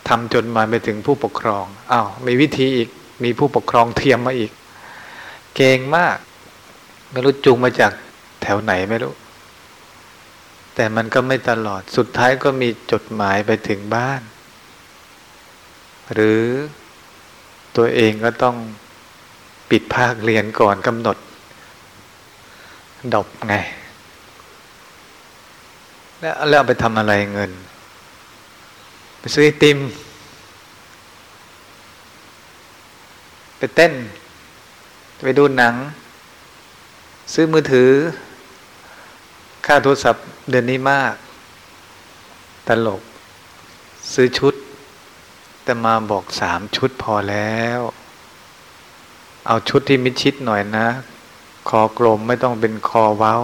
ทำจนมาไปถึงผู้ปกครองอา้าวมีวิธีอีกมีผู้ปกครองเทียมมาอีก เก่งมาก ไม่รู้จุงมาจากแถวไหนไม่รู้ แต่มันก็ไม่ตลอดสุดท้ายก็มีจดหมายไปถึงบ้าน หรือตัวเองก็ต้องปิดภาคเรียนก่อนกำหนดดบไง แล้วแล้วไปทำอะไรเงิน ไปซื้อไอติม ไปเต้น ไปดูหนัง ซื้อมือถือ ค่าโทรศัพท์เดือนนี้มาก ตลก ซื้อชุด แต่มาบอกสามชุดพอแล้ว เอาชุดที่มิดชิดหน่อยนะ คอกลมไม่ต้องเป็นคอเว้า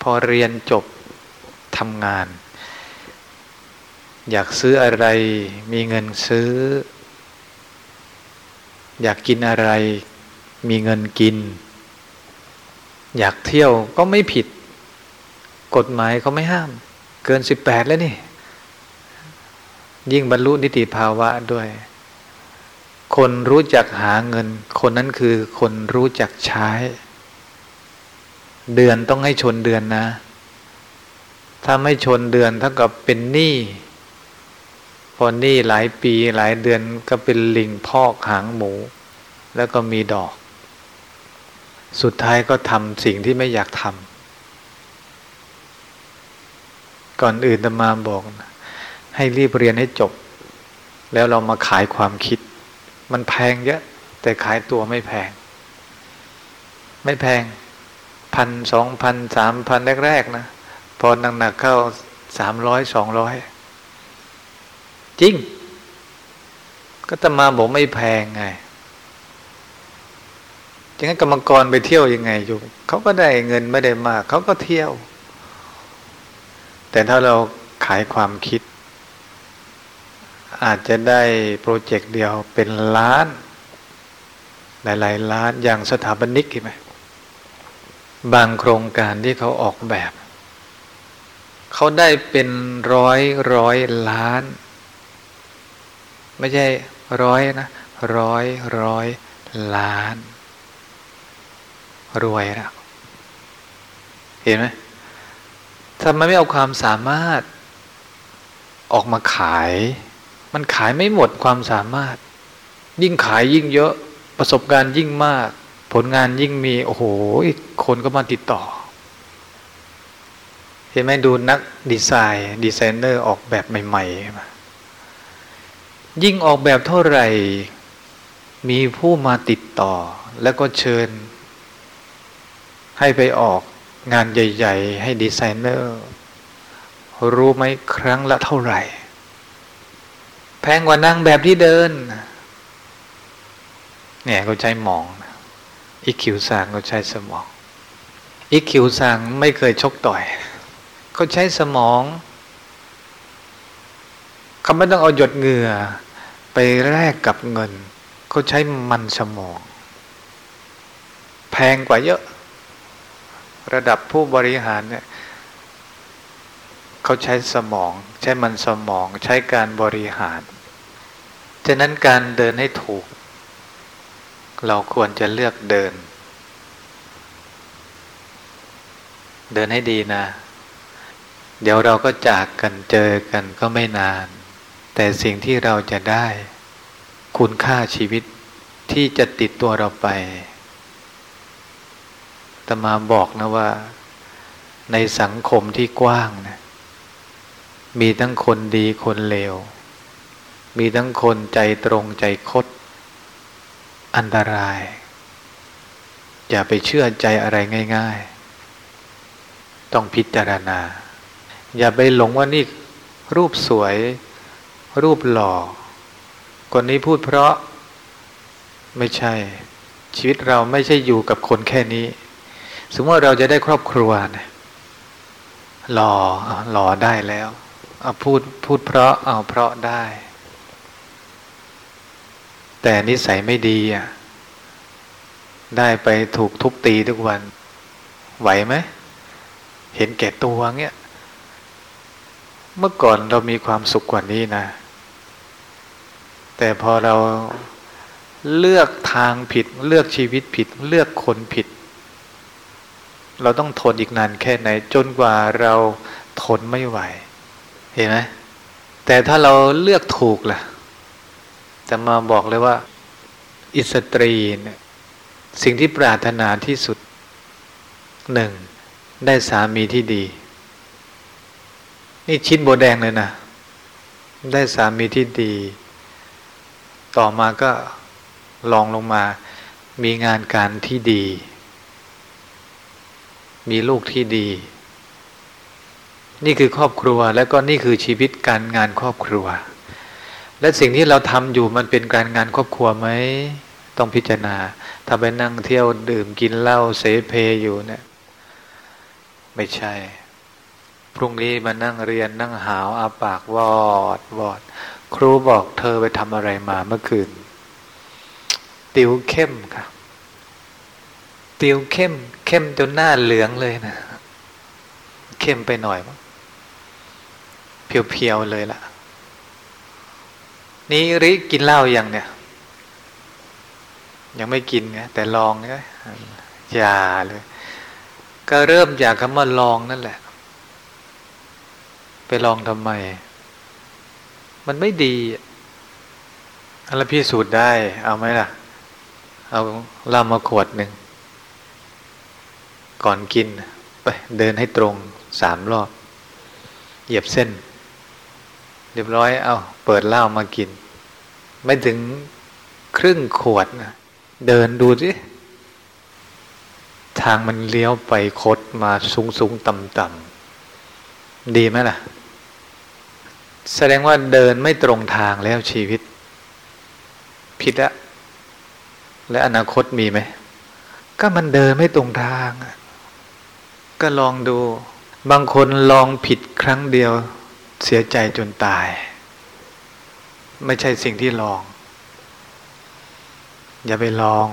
พอเรียนจบทำงาน อยากซื้ออะไรมีเงินซื้อ อยากกินอะไรมีเงินกิน อยากเที่ยวก็ไม่ผิด กฎหมายเขาไม่ห้าม เกินสิบแปดแล้วนี่ ยิ่งบรรลุนิติภาวะด้วย คนรู้จักหาเงิน คนนั้นคือคนรู้จักใช้ เดือนต้องให้ชนเดือนนะ ถ้าไม่ชนเดือนเท่ากับเป็นหนี้พอหนี้หลายปีหลายเดือนก็เป็นลิงพอกหางหมู แล้วก็มีดอก สุดท้ายก็ทำสิ่งที่ไม่อยากทำก่อนอื่นตมาบอกนะให้รีบเรียนให้จบ แล้วเรามาขายความคิด มันแพงเยอะ แต่ขายตัวไม่แพง ไม่แพง พันสองพันสามพันแรกๆนะ พอหนักๆเข้าสามร้อยสองร้อยจริง ก็ตมาบอกไม่แพงไงจังนั้นกรรมกรไปเที่ยวยังไงอยู่เขาก็ได้เงินไม่ได้มากเขาก็เที่ยว แต่ถ้าเราขายความคิด อาจจะได้โปรเจกต์เดียวเป็นล้าน หลายๆล้านอย่างสถาปนิกเห็นไหม บางโครงการที่เขาออกแบบ เขาได้เป็นร้อยร้อยล้าน ไม่ใช่ร้อยนะร้อยร้อยล้าน รวยแล้วเห็นไหมทำไมไม่เอาความสามารถออกมาขาย มันขายไม่หมดความสามารถ ยิ่งขายยิ่งเยอะประสบการณ์ยิ่งมาก ผลงานยิ่งมี โอ้โหคนก็มาติดต่อ เห็นไหมดูนักดีไซน์ดีไซเนอร์ออกแบบใหม่ ๆ ยิ่งออกแบบเท่าไหร่ มีผู้มาติดต่อ แล้วก็เชิญ ให้ไปออกงานใหญ่ ๆ ให้ดีไซเนอร์ รู้ไหมครั้งละเท่าไหร่ แพงกว่านางแบบที่เดิน เนี่ยเขาใช้มอง อีคิวสางเขาใช้สมองอีคิวสางไม่เคยชกต่อยเขาใช้สมองเขาไม่ต้องเอาหยดเหงื่อไปแลกกับเงินเขาใช้มันสมอง แพงกว่าเยอะ ระดับผู้บริหารเนี่ยเขาใช้สมอง ใช้มันสมอง ใช้การบริหารฉะนั้นการเดินให้ถูก เราควรจะเลือกเดิน เดินให้ดีนะ เดี๋ยวเราก็จากกันเจอกันก็ไม่นาน แต่สิ่งที่เราจะได้ คุณค่าชีวิตที่จะติดตัวเราไปตมาบอกนะว่า ในสังคมที่กว้างนะมีทั้งคนดีคนเลว มีทั้งคนใจตรงใจคด อันตราย อย่าไปเชื่อใจอะไรง่าย ๆ ต้องพิจารณา อย่าไปหลงว่านี่รูปสวย รูปหล่อ คนนี้พูดเพราะไม่ใช่ ชีวิตเราไม่ใช่อยู่กับคนแค่นี้ สมมติว่าเราจะได้ครอบครัวนะหล่อหล่อได้แล้วเอาพูดพูดเพราะเอาเพราะได้ แต่นิสัยไม่ดีอะ ได้ไปถูกทุบตีทุกวัน ไหวไหม เห็นแก่ตัวเงี้ย เมื่อก่อนเรามีความสุขกว่านี้นะ แต่พอเราเลือกทางผิด เลือกชีวิตผิด เลือกคนผิด เราต้องทนอีกนานแค่ไหน จนกว่าเราทนไม่ไหว เห็นไหมแต่ถ้าเราเลือกถูกล่ะ จะมาบอกเลยว่า อิสตรีเนี่ยสิ่งที่ปรารถนาที่สุดหนึ่งได้สามีที่ดี นี่ชิ้นโบแดงเลยนะ ได้สามีที่ดี ต่อมาก็ลองลงมา มีงานการที่ดี มีลูกที่ดี นี่คือครอบครัว แล้วก็นี่คือชีวิตการงานครอบครัว และสิ่งที่เราทำอยู่มันเป็นการงานครอบครัวไหมต้องพิจารณา ถ้าไปนั่งเที่ยวดื่มกินเหล้าเสเพอยู่เนี่ย ไม่ใช่ พรุ่งนี้มานั่งเรียนนั่งหาวอาปากวอดวอด ครูบอกเธอไปทำอะไรมาเมื่อคืน ติวเข้มค่ะ ติวเข้ม เข้มจนหน้าเหลืองเลยนะ เข้มไปหน่อยเพียวๆเลยล่ะ นี่ริกินเหล้ายังเนี่ย ยังไม่กินไงแต่ลองไงอย่าเลย ก็เริ่มจากคำว่าลองนั่นแหละ ไปลองทำไม มันไม่ดีอะไรพี่สูตรได้ เอาไหมล่ะ เอาเหล้ามาขวดหนึ่ง ก่อนกิน ไปเดินให้ตรงสามรอบ เหยียบเส้น เรียบร้อย เอาเปิดเหล้ามากิน ไม่ถึงครึ่งขวดนะเดินดูสิทางมันเลี้ยวไปคดมาสูงสูงต่ำต่ำดีไหมล่ะ แสดงว่าเดินไม่ตรงทางแล้วชีวิต ผิดละและอนาคตมีไหม ก็มันเดินไม่ตรงทาง ก็ลองดู บางคนลองผิดครั้งเดียว เสียใจจนตาย ไม่ใช่สิ่งที่ลอง อย่าไปลอง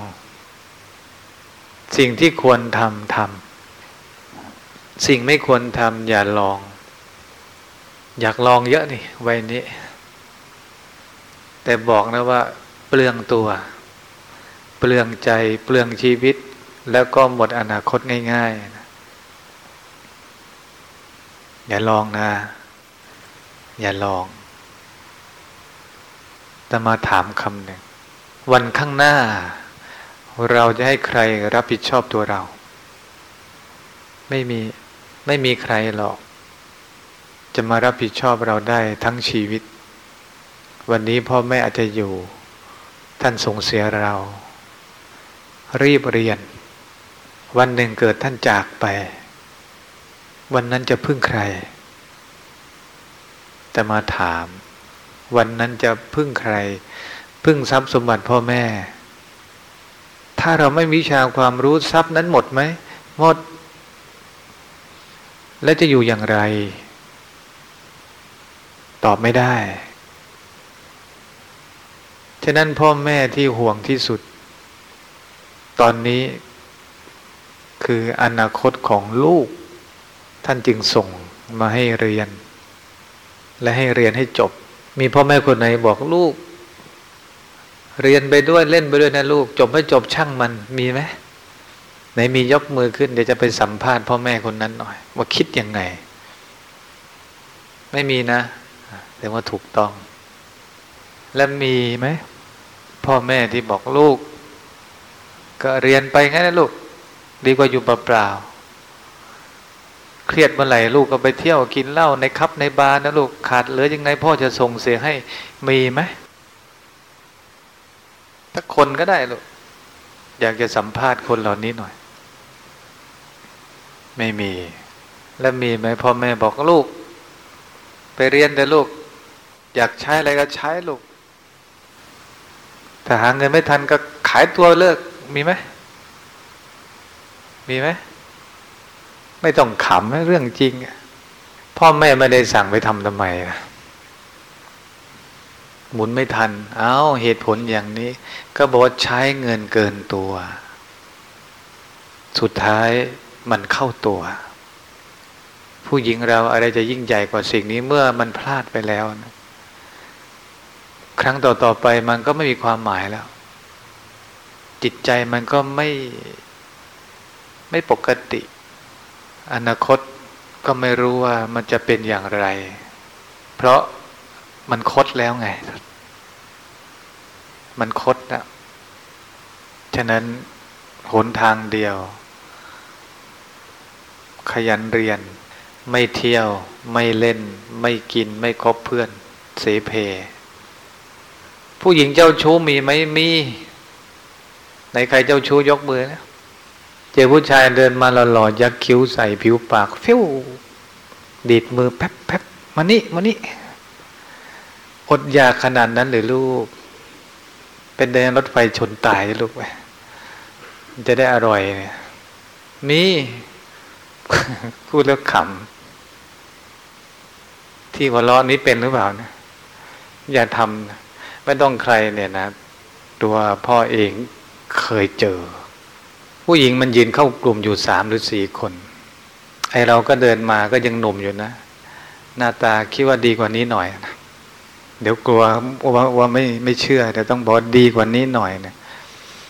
สิ่งที่ควรทำทำสิ่งไม่ควรทำอย่าลอง อยากลองเยอะนี่วัยนี้ แต่บอกนะว่า เปลืองตัว เปลืองใจเปลืองชีวิต แล้วก็หมดอนาคตง่าย ๆ อย่าลองนะ อย่าลองแต่มาถามคำหนึ่ง วันข้างหน้า เราจะให้ใครรับผิดชอบตัวเรา ไม่มีไม่มีใครหรอก จะมารับผิดชอบเราได้ทั้งชีวิต วันนี้พ่อแม่อาจจะอยู่ ท่านส่งเสียเรา รีบเรียน วันหนึ่งเกิดท่านจากไป วันนั้นจะพึ่งใคร แต่มาถาม วันนั้นจะพึ่งใคร พึ่งทรัพย์สมบัติพ่อแม่ ถ้าเราไม่วิชาความรู้ทรัพย์นั้นหมดไหมหมด และจะอยู่อย่างไร ตอบไม่ได้ ฉะนั้นพ่อแม่ที่ห่วงที่สุด ตอนนี้คืออนาคตของลูก ท่านจึงส่งมาให้เรียน และให้เรียนให้จบ มีพ่อแม่คนไหนบอกลูก เรียนไปด้วยเล่นไปด้วยนะลูก จบไม่จบช่างมันมีไหมไหนมียกมือขึ้นเดี๋ยวจะไปสัมภาษณ์พ่อแม่คนนั้นหน่อย ว่าคิดยังไง ไม่มีนะแต่ว่าถูกต้อง และมีไหมพ่อแม่ที่บอกลูก ก็เรียนไปงั้นนะลูก ดีกว่าอยู่เปล่าๆ เครียดเมื่อไหร่ลูกก็ไปเที่ยวกินเหล้าในคับในบาร์นะลูกขาดเหลือยังไงพ่อจะส่งเสียให้มีไหมถ้าคนก็ได้ลูกอยากจะสัมภาษณ์คนเหล่านี้หน่อย ไม่มี แล้วมีไหมพ่อแม่บอกลูก ไปเรียนแต่ลูก อยากใช้อะไรก็ใช้ลูกถ้าหาเงินไม่ทันก็ขายตัวเลิกมีไหมมีไหม ไม่ต้องขำเรื่องจริง พ่อแม่ไม่ได้สั่งไปทำทำไมนะหมุนไม่ทัน เอา้าเหตุผลอย่างนี้ ก็บอกว่าใช้เงินเกินตัว สุดท้ายมันเข้าตัว ผู้หญิงเราอะไรจะยิ่งใหญ่กว่าสิ่งนี้เมื่อมันพลาดไปแล้วนะครั้งต่อๆไปมันก็ไม่มีความหมายแล้ว จิตใจมันก็ไม่ไม่ปกติ อนาคตก็ไม่รู้ว่ามันจะเป็นอย่างไร เพราะมันคดแล้วไง มันคดนะฉะนั้นหนทางเดียว ขยันเรียน ไม่เที่ยว ไม่เล่น ไม่กิน ไม่คบเพื่อน เสเพ ผู้หญิงเจ้าชู้มีไหมมี ในใครเจ้าชู้ยกมือนะ เจอผู้ชายเดินมาหล่อๆยักคิ้วใส่ผิวปากฟิวดีดมือแป๊บแป๊บมานี่มานี่อดอยากขนาดนั้นหรือลูก เป็นเดินรถไฟชนตายลูกไปจะได้อร่อยเนี่ยมีพูดแล้วขำที่หัวเราะนี้เป็นหรือเปล่านะอย่าทำไม่ต้องใครเนี่ยนะ ตัวพ่อเองเคยเจอ ผู้หญิงมันยืนเข้ากลุ่มอยู่สามหรือสี่คน ไอเราก็เดินมาก็ยังหนุ่มอยู่นะ หน้าตาคิดว่าดีกว่านี้หน่อยนะเดี๋ยวกลัวว่าว่าไม่ไม่เชื่อแต่ต้องบอกดีกว่านี้หน่อยนะ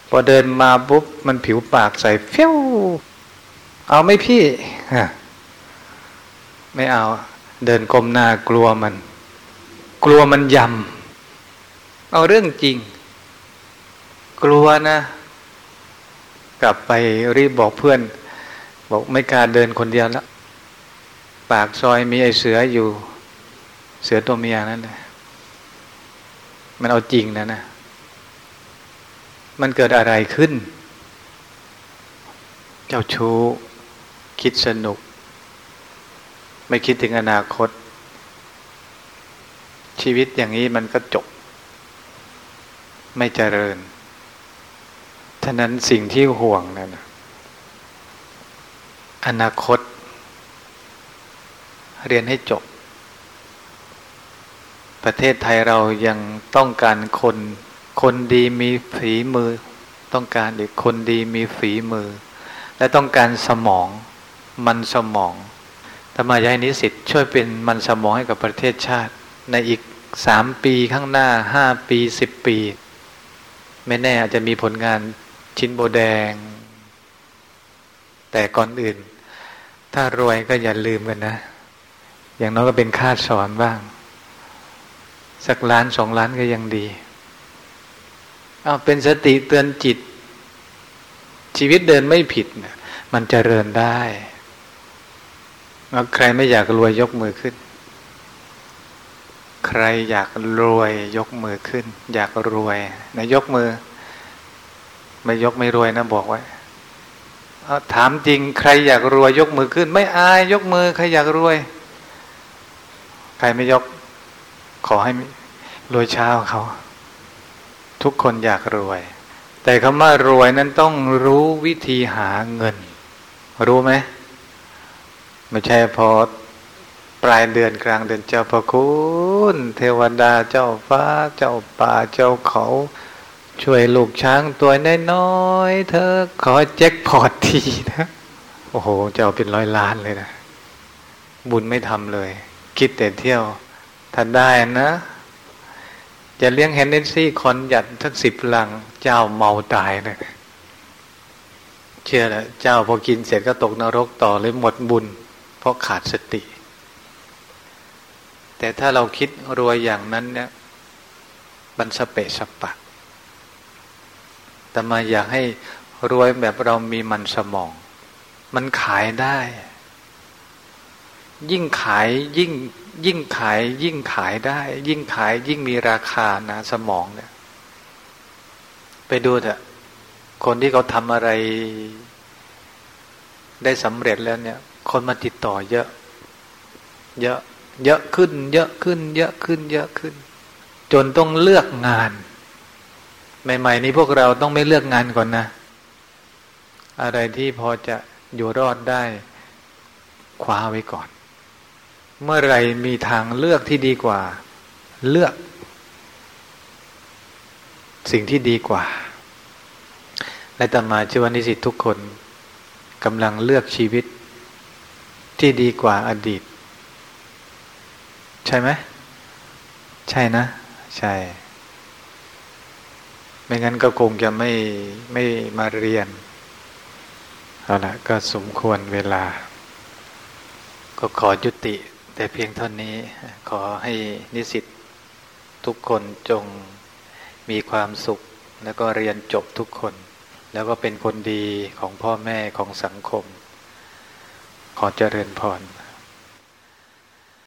พอเดินมาปุ๊บมันผิวปากใส่เฟี้ยวเอาไหมพี่ไม่เอา เดินก้มหน้ากลัวมัน กลัวมันยำเอาเรื่องจริง กลัวนะ กลับไปรีบบอกเพื่อน บอกไม่กล้าเดินคนเดียวแล้วปากซอยมีไอเสืออยู่ เสือตัวเมียนั่นแหละมันเอาจริงนะนะ มันเกิดอะไรขึ้น เจ้าชู้ คิดสนุก ไม่คิดถึงอนาคต ชีวิตอย่างนี้มันก็จบ ไม่เจริญ ท่านั้นสิ่งที่ห่วงนั่นอนาคต เรียนให้จบ ประเทศไทยเรายังต้องการคน คนดีมีฝีมือ ต้องการอีกคนดีมีฝีมือ และต้องการสมองมันสมองธรรมายายนิสิตช่วยเป็นมันสมองให้กับประเทศชาติ ในอีกสามปีข้างหน้าห้าปีสิบปี ไม่แน่อาจจะมีผลงาน ชิ้นโบแดง แต่ก่อนอื่น ถ้ารวยก็อย่าลืมกันนะ อย่างน้อยก็เป็นค่าสอนบ้าง สักล้านสองล้านก็ยังดีเอาเป็นสติเตือนจิต ชีวิตเดินไม่ผิดนะมันจเจริญได้ใครไม่อยากรวยยกมือขึ้น ใครอยากรวยยกมือขึ้น อยากรวยนะยกมือ ไม่ยกไม่รวยนะบอกไว้ถามจริงใครอยากรวยยกมือขึ้น ไม่อายยกมือใครอยากรวย ใครไม่ยกขอให้รวยเช้าเขา ทุกคนอยากรวย แต่คำว่ารวยนั้นต้องรู้วิธีหาเงิน รู้ไหมไม่ใช่พอปลายเดือนกลางเดือนเจ้าพระคุณ เทวดาเจ้าฟ้า เจ้าป่าเจ้าเขา ช่วยลูกช้างตัวน้อยๆเธอขอแจ็คพอตทีนะ โอ้โห จะเอาเป็นร้อยล้านเลยนะ บุญไม่ทำเลย คิดแต่เที่ยว ถ้าได้นะ จะเลี้ยงเฮนเนซี่คอนหยัดทักสิบลัง เจ้าเมาตายเลยเชื่อแล้วเจ้าพอกินเสร็จก็ตกนรกต่อเลยหมดบุญ เพราะขาดสติ แต่ถ้าเราคิดรวยอย่างนั้นเนี่ยบันสเปสปะ แต่มาอยากให้รวยแบบเรามีมันสมอง มันขายได้ ยิ่งขายยิ่งยิ่งขาย ยิ่งขายได้ ยิ่งขาย ยิ่งมีราคานะสมองเนี่ย ไปดูเถอะคนที่เขาทำอะไร ได้สำเร็จแล้วเนี่ย คนมาติดต่อเยอะ เยอะ เยอะขึ้น เยอะขึ้น เยอะขึ้น เยอะขึ้น จนต้องเลือกงาน ใหม่ ๆ นี้พวกเราต้องไม่เลือกงานก่อนนะ อะไรที่พอจะอยู่รอดได้คว้าไว้ก่อน เมื่อไรมีทางเลือกที่ดีกว่า เลือก สิ่งที่ดีกว่าและตมาชื่อว่านิสิตทุกคนกำลังเลือกชีวิตที่ดีกว่าอดีต ใช่ไหม ใช่นะ ใช่ ไม่งั้นก็คงจะไม่ไม่มาเรียนเอาละก็สมควรเวลา ก็ขอยุติ แต่เพียงเท่านี้ขอให้นิสิตทุกคนจงมีความสุข แล้วก็เรียนจบทุกคน แล้วก็เป็นคนดีของพ่อแม่ของสังคม ขอเจริญพร